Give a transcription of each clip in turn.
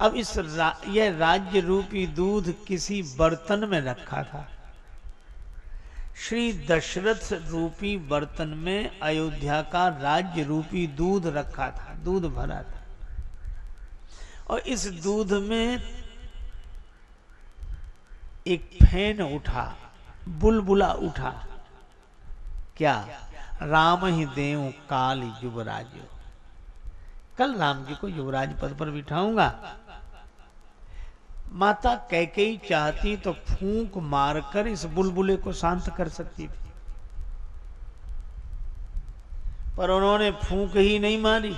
अब इस रा, यह राज्य रूपी दूध किसी बर्तन में रखा था। श्री दशरथ रूपी बर्तन में अयोध्या का राज्य रूपी दूध रखा था दूध भरा था। और इस दूध में एक फ़ैन उठा बुलबुला उठा। क्या? राम ही देव काल युवराज। कल राम जी को युवराज पद पर बिठाऊँगा। माता कैकेयी चाहती तो फूंक मारकर इस बुलबुले को शांत कर सकती थी। पर उन्होंने फूंक ही नहीं मारी।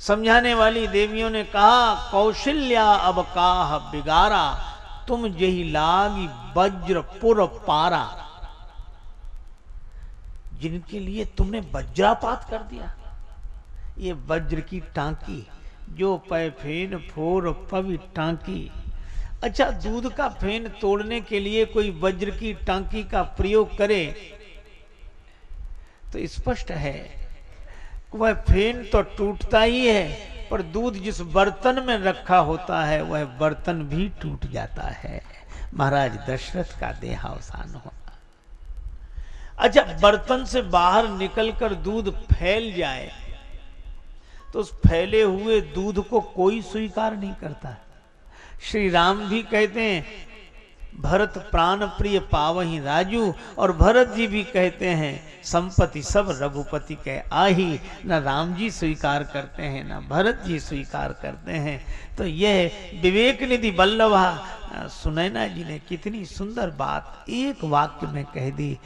समझाने वाली देवियों ने कहा, कौशल्या अब काह बिगारा, तुम जही लागी वज्र पुर पारा। जिनके लिए तुमने वज्रापात कर दिया, ये वज्र की टांकी जो पै फेन फोर पवि टांकी। अच्छा दूध का फेन तोड़ने के लिए कोई वज्र की टांकी का प्रयोग करे? तो स्पष्ट है, वह फेन तो टूटता ही है, पर दूध जिस बर्तन में रखा होता है, वह बर्तन भी टूट जाता है। महाराज, दशरथ का देहावसान होना अच्छा बर्तन से बाहर निकलकर दूध फैल जाए तो उस फैले हुए दूध को कोई स्वीकार नहीं करता। श्री राम भी कहते हैं भरत प्राण प्रिय पावही राजू, और भरत जी भी कहते हैं, संपत्ति सब रघुपति के आही। न राम जी स्वीकार करते हैं, न भरत जी स्वीकार करते हैं। तो यह विवेक निधि बल्लभा, सुनैना जी ने कितनी सुंदर बात एक वाक्य में कह दी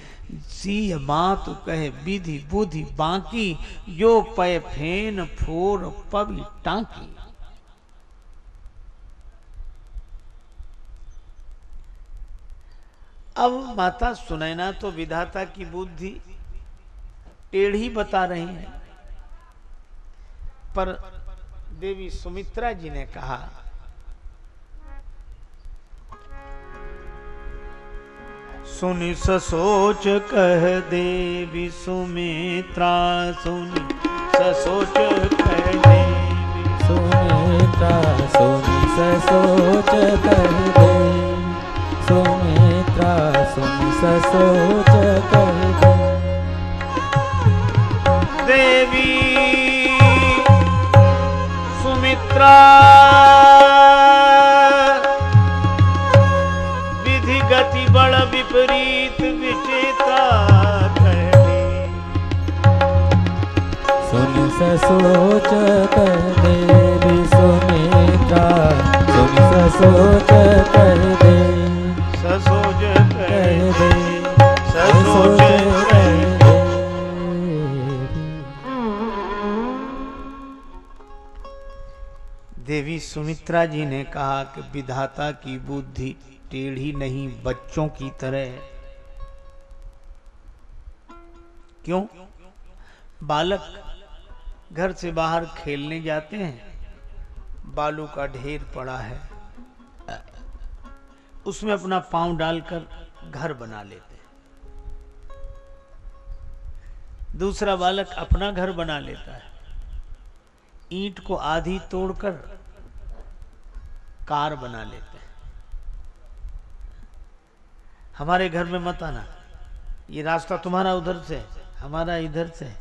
सी मात कहे विधि बुद्धि बाकी जो पय फेन फोर पवि टांकी अब माता सुनैना तो विधाता की बुद्धि टेढ़ी बता रही है। पर देवी सुमित्रा जी ने कहा, सुनि ससोच कह देवी सुमित्रा, सुनि ससोच कह देवी सुमित्रा, सुनि ससोच कह देवी कह देवी सुमित्रा विधि गति बड़ विपरीत विचेता सुनि ससोच कह देवी सुमित्रा सुनि सुमित्रा जी ने कहा कि विधाता की बुद्धि टेढ़ी नहीं, बच्चों की तरह क्यों? बालक घर से बाहर खेलने जाते हैं। बालू का ढेर पड़ा है। उसमें अपना पाँव डालकर घर बना लेते हैं। दूसरा बालक अपना घर बना लेता है। ईंट को आधी तोड़कर कार बना लेते हैं। हमारे घर में मत आना। ये रास्ता तुम्हारा उधर से हमारा इधर से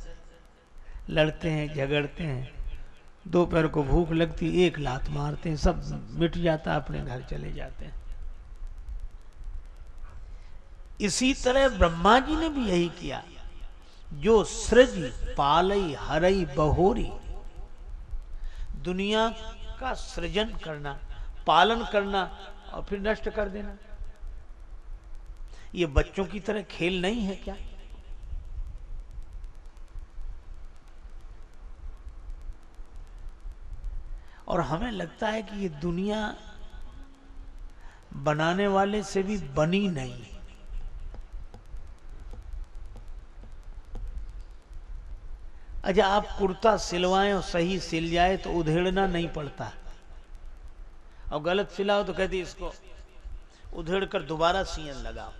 लड़ते हैं, झगड़ते हैं। दोपहर को भूख लगती, एक लात मारते हैं, सब मिट जाता, अपने घर चले जाते हैं। इसी तरह ब्रह्मा जी ने भी यही किया। जो सृज, पालई, हरई, बहोरी, दुनिया का सृजन करना पालन करना और फिर नष्ट कर देना। ये बच्चों की तरह खेल नहीं है क्या? और हमें लगता है कि ये दुनिया बनाने वाले से भी बनी नहीं। अच्छा आप कुर्ता सिलवाएँ और सही सिल जाए तो उधेड़ना नहीं पड़ता। और गलत सिलाओ तो कहती इसको, उधेड़ कर दोबारा सियन लगाओ।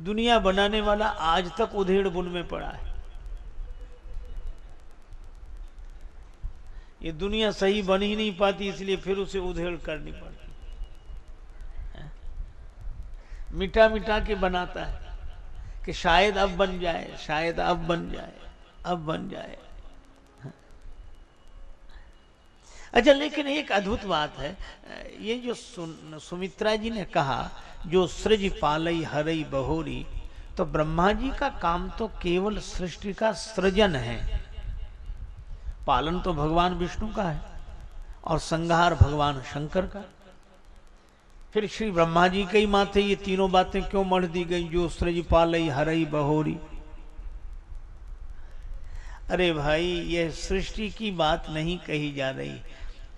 दुनिया बनाने वाला आज तक उधेड़ बुन में पड़ा है। ये दुनिया सही बन ही नहीं पाती, इसलिए फिर उसे उधेड़ करनी पड़ती। मिटा मिटा के बनाता है कि शायद अब बन जाए, शायद अब बन जाए, अब बन जाए। अच्छा लेकिन एक अद्भुत बात है। ये जो सुन, सुमित्रा जी ने कहा, जो सृज पालई हरई बहोरी तो ब्रह्मा जी का काम तो केवल सृष्टि का सृजन है। पालन तो भगवान विष्णु का है, और संहार भगवान शंकर का। फिर श्री ब्रह्मा जी के ही माथे ये तीनों बातें क्यों मढ़ दी गई, जो सृज पालई हरई बहोरी? अरे भाई, यह सृष्टि की बात नहीं कही जा रही।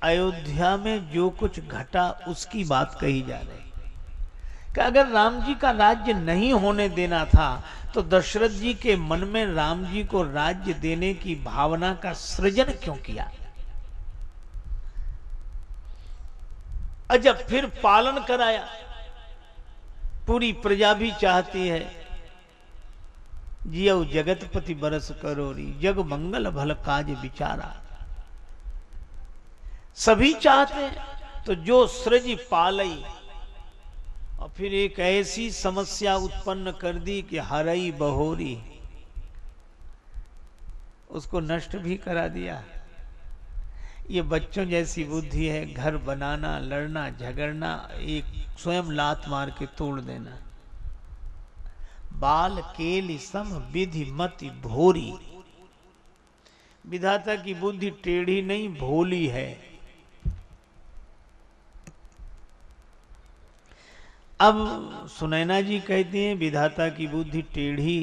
अयोध्या में जो कुछ घटा, उसकी बात कही जा रही। कि अगर राम जी का राज्य नहीं होने देना था तो दशरथ जी के मन में राम जी को राज्य देने की भावना का सृजन क्यों किया? अजब फिर पालन कराया। पूरी प्रजा भी चाहती है, जियो जगतपति बरस करोरी, जग मंगल भल काज बिचारा सभी चाहते हैं। तो जो सृज पालई और फिर एक ऐसी समस्या उत्पन्न कर दी कि हरई बहोरी, उसको नष्ट भी करा दिया। ये बच्चों जैसी बुद्धि है, घर बनाना, लड़ना, झगड़ना, एक स्वयं लात मार के तोड़ देना। बाल केल सम विधि मति भोरी। विधाता की बुद्धि टेढ़ी नहीं, भोली है। अब सुनैना जी कहते हैं, विधाता की बुद्धि टेढ़ी।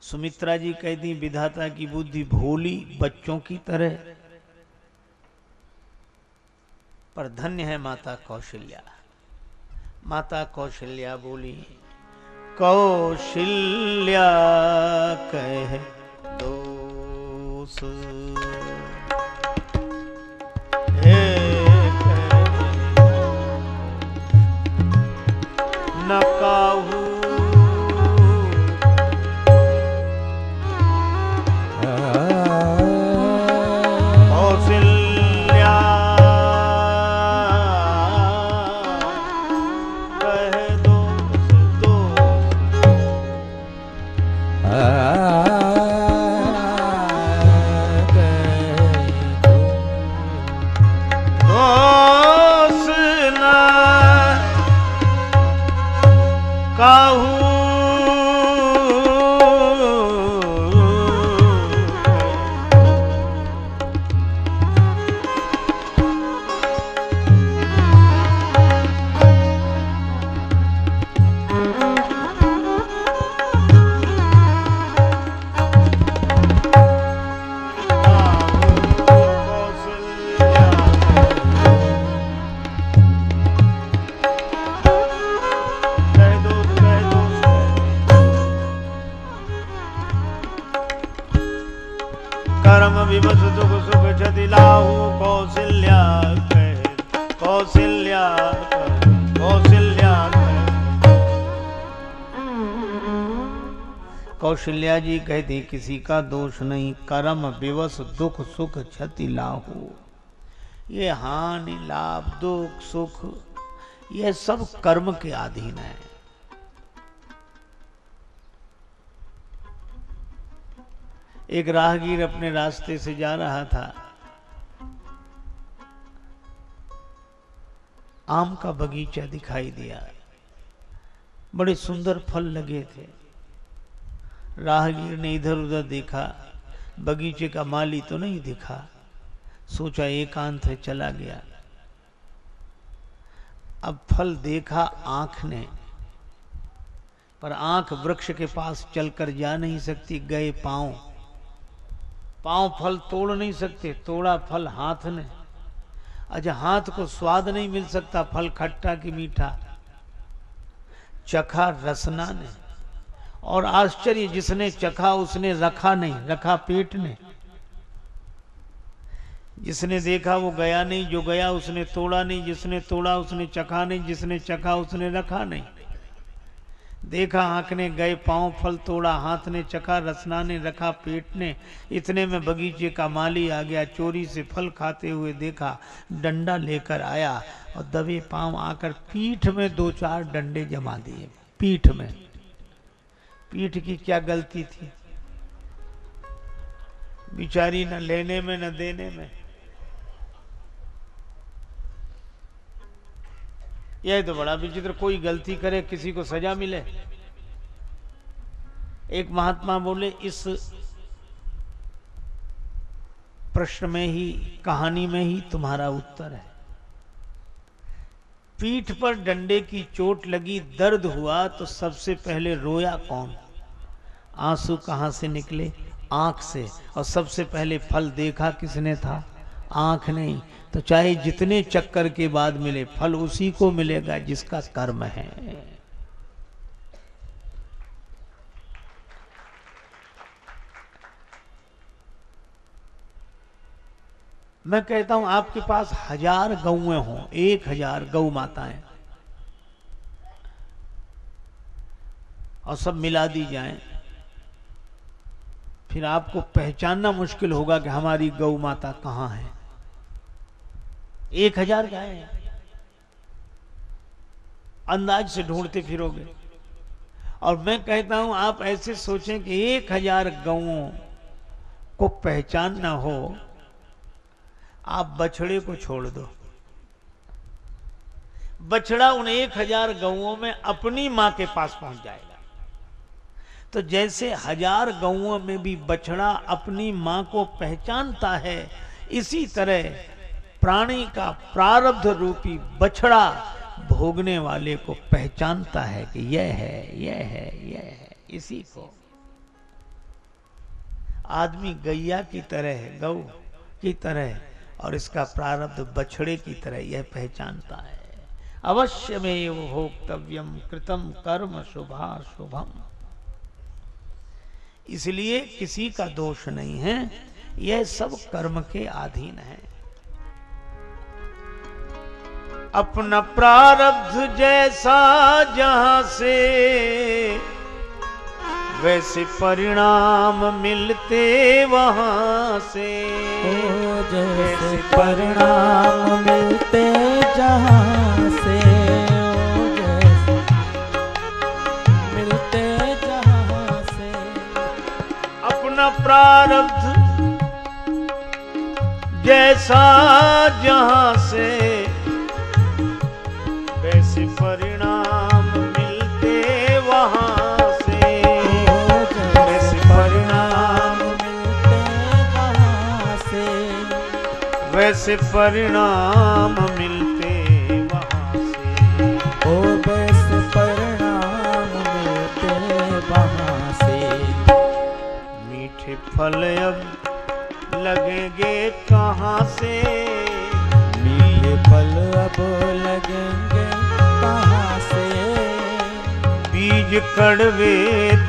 सुमित्रा जी कहती हैं, विधाता की बुद्धि भोली, बच्चों की तरह। पर धन्य है माता कौशल्या। माता कौशल्या बोली, कौशल्या कह दोष न काहू कहूँ कौशल्या जी कहती, किसी का दोष नहीं, कर्म, विवश, दुख, सुख, क्षति लाहू। ये हानि, लाभ, दुख, सुख यह सब कर्म के अधीन है। एक राहगीर अपने रास्ते से जा रहा था। आम का बगीचा दिखाई दिया। बड़े सुंदर फल लगे थे। राहगीर ने इधर उधर देखा। बगीचे का माली तो नहीं दिखा। सोचा एकांत है, चला गया। अब फल देखा आँख ने, पर आँख वृक्ष के पास चलकर जा नहीं सकती। गए पाँव। पाँव फल तोड़ नहीं सकते, तोड़ा फल हाथ ने। अच्छा हाथ को स्वाद नहीं मिल सकता, फल खट्टा कि मीठा। चखा रसना ने। और आश्चर्य जिसने चखा, उसने रखा नहीं, रखा पेट ने। जिसने देखा वो गया नहीं, जो गया उसने तोड़ा नहीं, जिसने तोड़ा उसने चखा नहीं, जिसने चखा उसने रखा नहीं। देखा आँख ने गए, पाँव फल तोड़ा, हाथ ने चखा, रसना ने रखा पेट ने। इतने में बगीचे का माली आ गया, चोरी से फल खाते हुए देखा, डंडा लेकर आया और दबे पाँव आकर पीठ में दो चार डंडे जमा दिए, पीठ में। पीठ की क्या गलती थी? बिचारी न लेने में, न देने में। यह तो बड़ा विचित्र, कोई गलती करे, किसी को सजा मिले। एक महात्मा बोले, इस प्रश्न में ही, कहानी में ही तुम्हारा उत्तर है। पीठ पर डंडे की चोट लगी, दर्द हुआ तो सबसे पहले रोया कौन? आँसू कहाँ से निकले? आँख से। और सबसे पहले फल देखा किसने था? आँख नहीं। तो चाहे जितने चक्कर के बाद मिले, फल उसी को मिलेगा जिसका कर्म है। मैं कहता हूँ, आपके पास हज़ार गौएँ हों, एक हज़ार गौ माताएँ। और सब मिला दी जाएँ। फिर आपको पहचानना मुश्किल होगा कि हमारी गौ माता कहाँ है। एक हज़ार गाय अंदाज से ढूंढते फिरोगे। और मैं कहता हूँ, आप ऐसे सोचें कि एक हज़ार गौओं को पहचानना हो आप बछड़े को छोड़ दो। बछड़ा उन एक हज़ार गौओं में अपनी माँ के पास पहुँच जाएगा। तो जैसे हज़ार गौओं में भी बछड़ा अपनी माँ को पहचानता है, इसी तरह प्राणी का प्रारब्ध रूपी बछड़ा भोगने वाले को पहचानता है कि यह है यह है यह है, इसी को। आदमी गैया की तरह है गौ की तरह और इसका प्रारब्ध बछड़े की तरह यह पहचानता है। अवश्य में वो भोक्तव्यम कृतम कर्म शुभा शुभम इसलिए किसी का दोष नहीं है, यह सब कर्म के अधीन है। अपना प्रारब्ध जैसा जहाँ से वैसे परिणाम मिलते वहाँ से। जैसे परिणाम मिलते जहाँ से। मिलते जहाँ से। अपना प्रारब्ध जैसा जहाँ से। वैसे परिणाम मिलते वहाँ से। ओ वैसे परिणाम मिलते वहाँ से। मीठे फल अब लगेंगे कहाँ से? मीठे फल अब लगेंगे कहाँ से? बीज कड़वे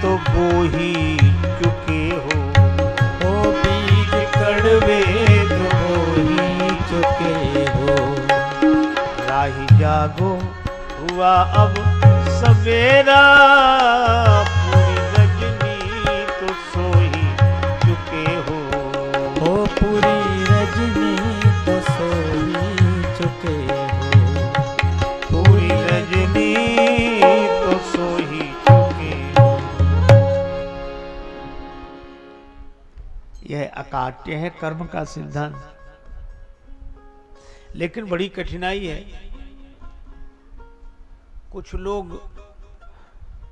तो बो ही चुके हो। ओ बीज कड़वे जागो हुआ अब सवेरा। पूरी रजनी तो सो ही चुके हो। ओ पूरी रजनी तो सो ही चुके हो। पूरी रजनी तो सो ही चुके हो। यह अकाट्य है कर्म का सिद्धांत। लेकिन बड़ी कठिनाई है। कुछ लोग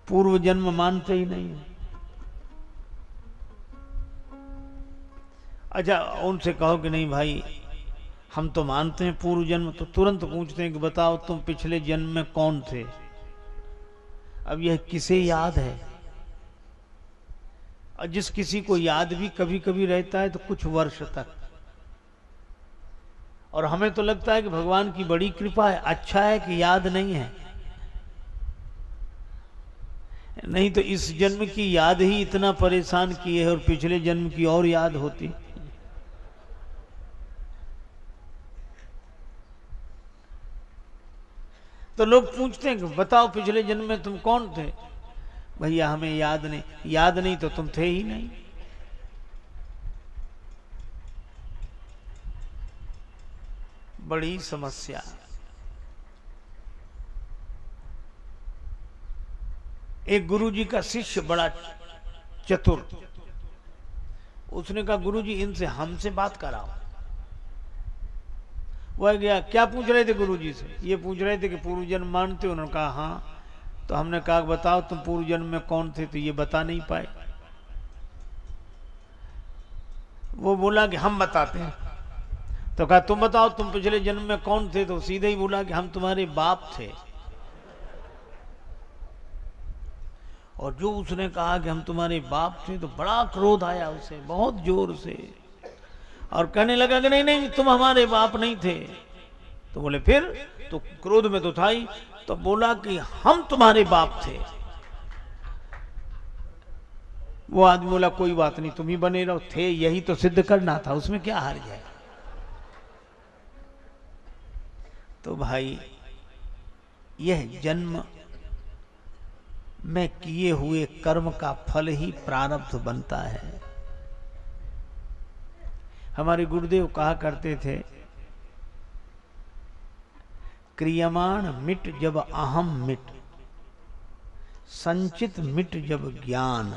पूर्व जन्म मानते ही नहीं है। अच्छा उनसे कहो कि नहीं भाई, हम तो मानते हैं पूर्व जन्म तो तुरंत पूछते हैं कि बताओ तुम पिछले जन्म में कौन थे? अब यह किसे याद है? और जिस किसी को याद भी कभी कभी रहता है तो कुछ वर्ष तक। और हमें तो लगता है कि भगवान की बड़ी कृपा है अच्छा है कि याद नहीं है। नहीं तो इस जन्म की याद ही इतना परेशान किए है और पिछले जन्म की और याद होती। तो लोग पूछते हैं कि बताओ पिछले जन्म में तुम कौन थे? भैया, हमें याद नहीं। याद नहीं तो तुम थे ही नहीं। बड़ी समस्या। एक गुरुजी का शिष्य बड़ा चतुर। उसने कहा, गुरुजी, इनसे हमसे बात कराओ। वह गया, क्या पूछ रहे थे गुरुजी से? ये पूछ रहे थे कि पूर्व जन्म मानते उन्होंने कहा हाँ। तो हमने कहा, बताओ, तुम पूर्व जन्म में कौन थे? तो ये बता नहीं पाए। वो बोला कि, हम बताते हैं। तो कहा, तुम बताओ, तुम पिछले जन्म में कौन थे? तो सीधे ही बोला कि, हम तुम्हारे बाप थे। और जो उसने कहा कि हम तुम्हारे बाप थे तो बड़ा क्रोध आया उसे, बहुत ज़ोर से। और कहने लगा कि नहीं नहीं, तुम हमारे बाप नहीं थे। तो बोले, फिर? तो क्रोध में तो था ही। तो बोला कि हम तुम्हारे बाप थे। वो आदमी बोला, कोई बात नहीं, तुम ही बने रहो। थे, यही तो सिद्ध करना था, उसमें क्या हार जाए तो भाई, यह जन्म में किए हुए कर्म का फल ही प्रारब्ध बनता है। हमारे गुरुदेव कहा करते थे, क्रियमाण मिट जब अहम मिट, संचित मिट जब ज्ञान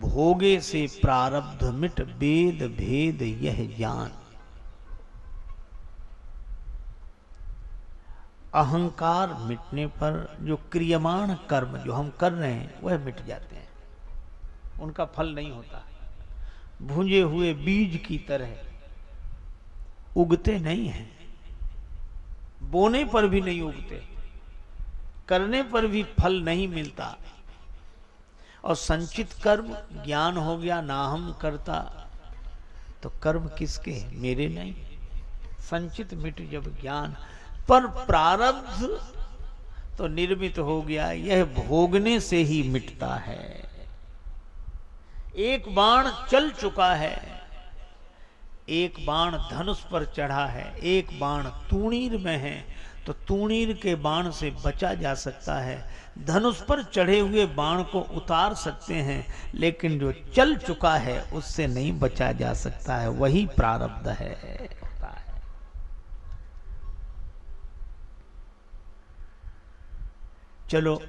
भोगे से प्रारब्ध मिट वेद भेद यह ज्ञान। अहंकार मिटने पर जो क्रियमाण कर्म जो हम कर रहे हैं, वह मिट जाते हैं। उनका फल नहीं होता। भूंजे हुए बीज की तरह उगते नहीं हैं। बोने पर भी नहीं उगते। करने पर भी फल नहीं मिलता। और संचित कर्म, ज्ञान हो गया, ना हम करता तो कर्म किसके मेरे नहीं। संचित मिट जब ज्ञान पर प्रारब्ध तो निर्मित हो गया, यह भोगने से ही मिटता है। एक बाण चल चुका है, एक बाण धनुष पर चढ़ा है, एक बाण तूणीर में है तो तूणीर के बाण से बचा जा सकता है। धनुष पर चढ़े हुए बाण को उतार सकते हैं, लेकिन जो चल चुका है, उससे नहीं बचा जा सकता है, वही प्रारब्ध है। चलो।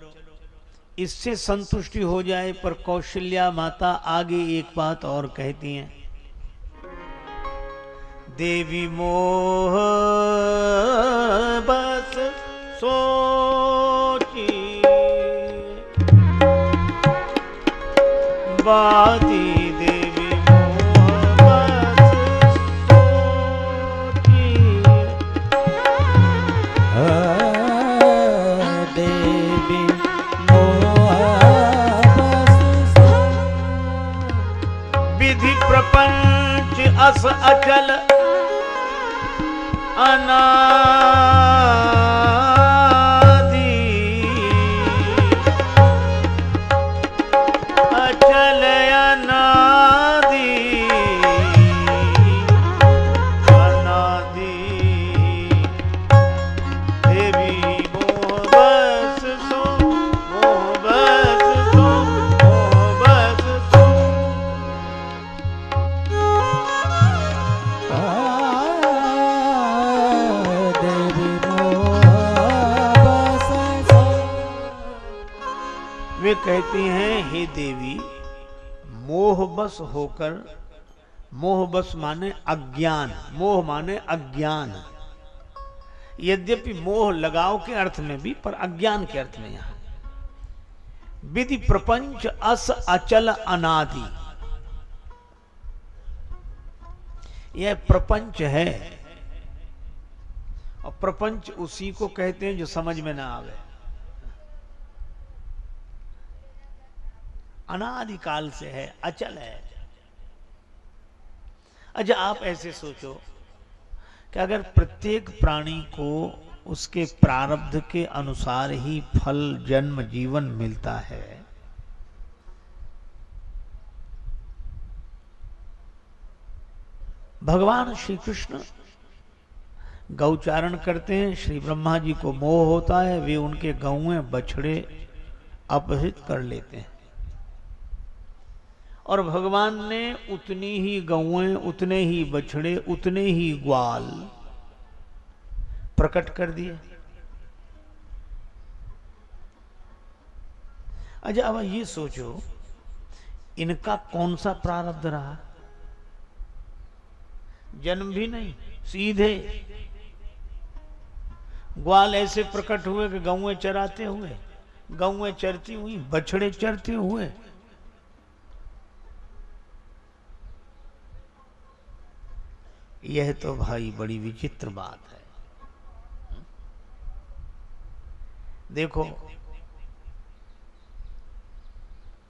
इससे संतुष्टि हो जाए, पर कौशल्या माता आगे एक बात और कहती हैं। देवी मोह बस सोची। बाती अस अचल अना मोह बस होकर मोह बस माने अज्ञान, मोह माने अज्ञान। यद्यपि मोह लगाव के अर्थ में भी, पर अज्ञान के अर्थ में यहाँ। विधि प्रपंच अस अचल अनादि। यह प्रपंच है। और प्रपंच उसी को कहते हैं जो समझ में ना आवे। अनादिकाल से है, अचल है। अच्छा आप ऐसे सोचो कि अगर प्रत्येक प्राणी को उसके प्रारब्ध के अनुसार ही फल, जन्म, जीवन मिलता है, भगवान श्री कृष्ण गौचारण करते हैं, श्री ब्रह्मा जी को मोह होता है, वे उनके गौएँ बछड़े अपहृत कर लेते हैं। और भगवान ने उतनी ही गौएँ उतने ही बछड़े, उतने ही ग्वाल प्रकट कर दिए। अच्छा अब ये सोचो, इनका कौन सा प्रारब्ध रहा? जन्म भी नहीं, सीधे। ग्वाल ऐसे प्रकट हुए कि गौएँ चराते हुए गौएँ चरती हुई, बछड़े चरते हुए यह तो भाई बड़ी विचित्र बात है। देखो,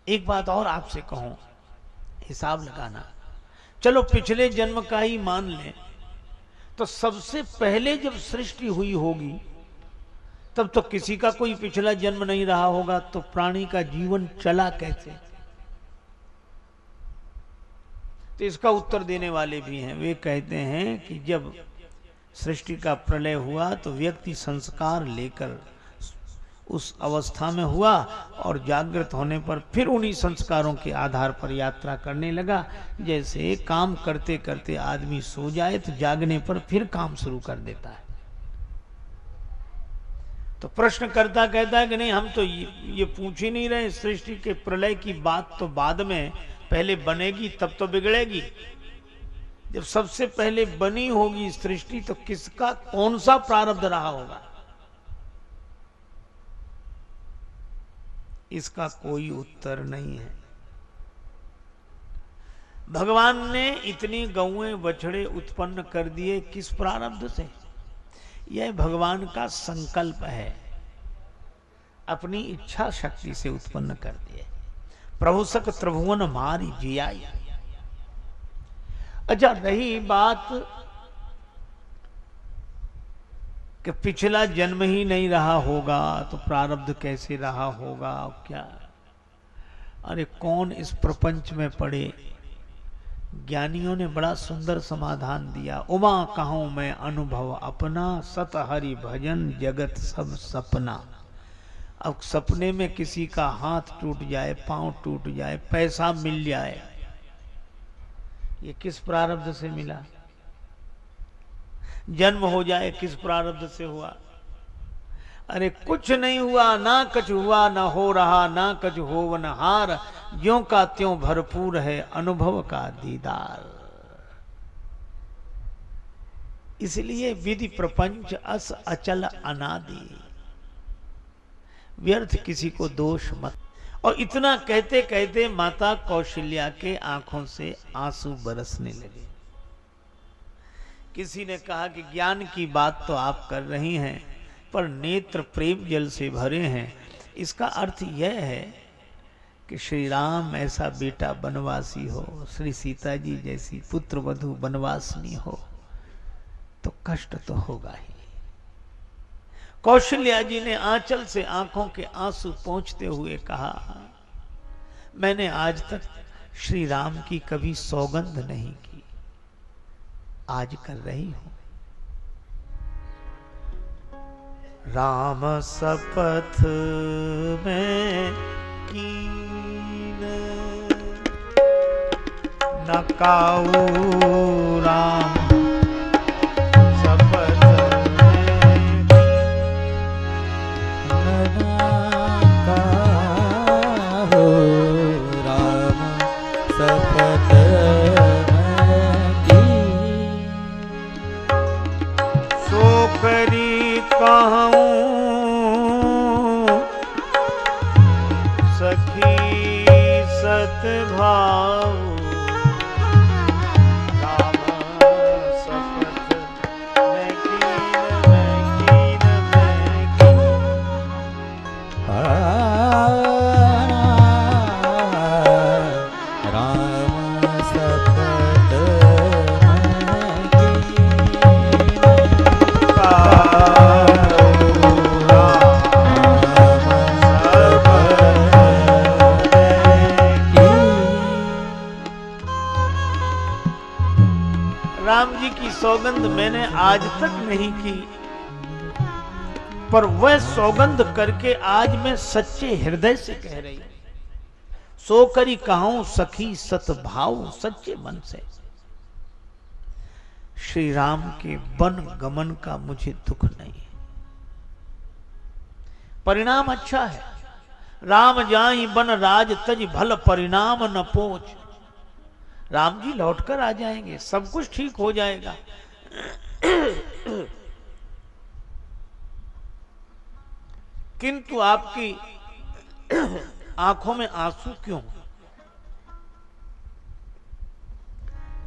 एक बात और आपसे कहूँ, हिसाब लगाना। चलो, पिछले जन्म का ही मान लें तो सबसे पहले जब सृष्टि हुई होगी, तब तो किसी का कोई पिछला जन्म नहीं रहा होगा तो प्राणी का जीवन चला कैसे? तो इसका उत्तर देने वाले भी हैं। वे कहते हैं कि जब सृष्टि का प्रलय हुआ तो व्यक्ति संस्कार लेकर उस अवस्था में हुआ और जागृत होने पर फिर उन्हीं संस्कारों के आधार पर यात्रा करने लगा। जैसे काम करते करते आदमी सो जाए तो जागने पर फिर काम शुरू कर देता है। तो प्रश्न करता कहता है कि नहीं हम तो ये, ये पूछ ही नहीं रहे सृष्टि के प्रलय की बात तो बाद में पहले बनेगी, तब तो बिगड़ेगी। जब सबसे पहले बनी होगी सृष्टि तो किसका कौन सा प्रारब्ध रहा होगा? इसका कोई उत्तर नहीं है। भगवान ने इतनी गौएँ बछड़े उत्पन्न कर दिए किस प्रारब्ध से? यह भगवान का संकल्प है। अपनी इच्छा शक्ति से उत्पन्न कर दिए। प्रभु सक त्रिभुवन मारी जियाई। अच्छा रही बात कि पिछला जन्म ही नहीं रहा होगा तो प्रारब्ध कैसे रहा होगा क्या? अरे, कौन इस प्रपंच में पड़े? ज्ञानियों ने बड़ा सुंदर समाधान दिया। उमा कहूँ मैं अनुभव अपना, सत हरि भजन जगत सब सपना। अब सपने में किसी का हाथ टूट जाए, पाँव टूट जाए, पैसा मिल जाए, ये किस प्रारब्ध से मिला? जन्म हो जाए, किस प्रारब्ध से हुआ? अरे कुछ नहीं हुआ, ना कुछ हुआ, ना हो रहा, ना कुछ हो न हार। ज्यो का त्यों भरपूर है अनुभव का दीदार। इसलिए विधि प्रपंच अस अचल अनादि। व्यर्थ किसी को दोष मत। और इतना कहते कहते माता कौशल्या के आँखों से आँसू बरसने लगे। किसी ने कहा कि ज्ञान की बात तो आप कर रही हैं, पर नेत्र प्रेम जल से भरे हैं। इसका अर्थ यह है कि श्री राम ऐसा बेटा बनवासी हो, श्री सीता जी जैसी पुत्र वधु बनवासनी हो तो कष्ट तो होगा ही। कौशल्या जी ने आंचल से आँखों के आँसू पहुँचते हुए कहा, मैंने आज तक श्री राम की कभी सौगंध नहीं की। आज कर रही हूँ। राम सपथ में कीन। नकाऊ सौगंध मैंने आज तक नहीं की। पर वह सौगंध करके आज मैं सच्चे हृदय से कह रही सो करी कहूँ सखी सतभाव सच्चे मन से। श्री राम के वन गमन का मुझे दुख नहीं परिणाम अच्छा है। राम जाई बन राज तज भल परिणाम न पोच। राम जी लौटकर आ जाएँगे, सब कुछ ठीक हो जाएगा। किंतु आपकी आँखों में आँसू क्यों?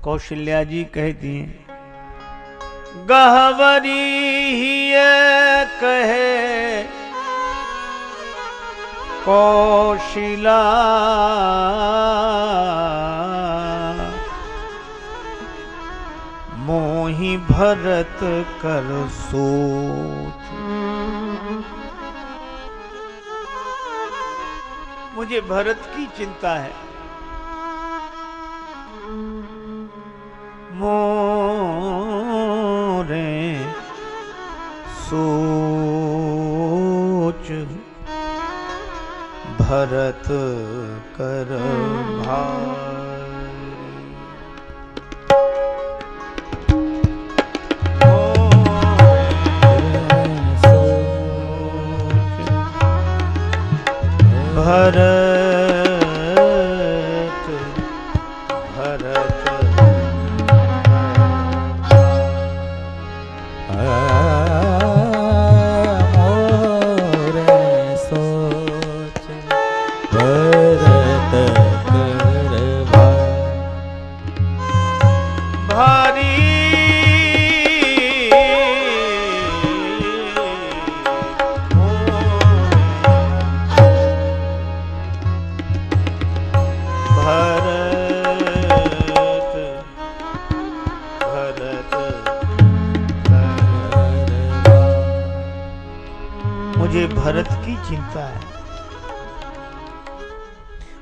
कौशल्या जी कहती हैं गहवरी ही कहे कौशिला मोहि भरत कर सोच। मुझे भरत की चिंता है। मोरे सोच। भरत कर भरत।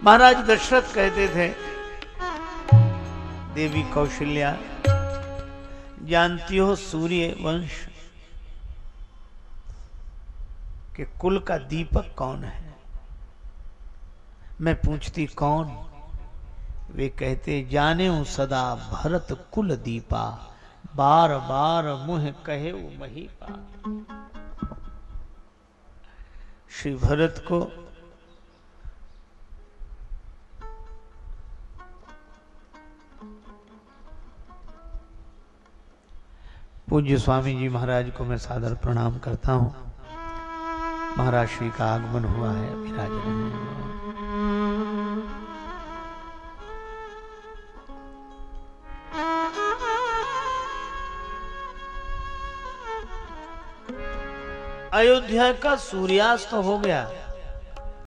महाराज दशरथ कहते थे, देवी कौशल्या, जानती हो सूर्य वंश के कुल का दीपक कौन है? मैं पूछती, कौन? वे कहते, जाने सदा भरत कुल दीपा, बार बार मुह कहे महीपा। श्री भरत को पूज्य स्वामी जी महाराज को मैं सादर प्रणाम करता हूँ। महाराज श्री का आगमन हुआ है रहे हैं। अयोध्या का सूर्यास्त हो गया।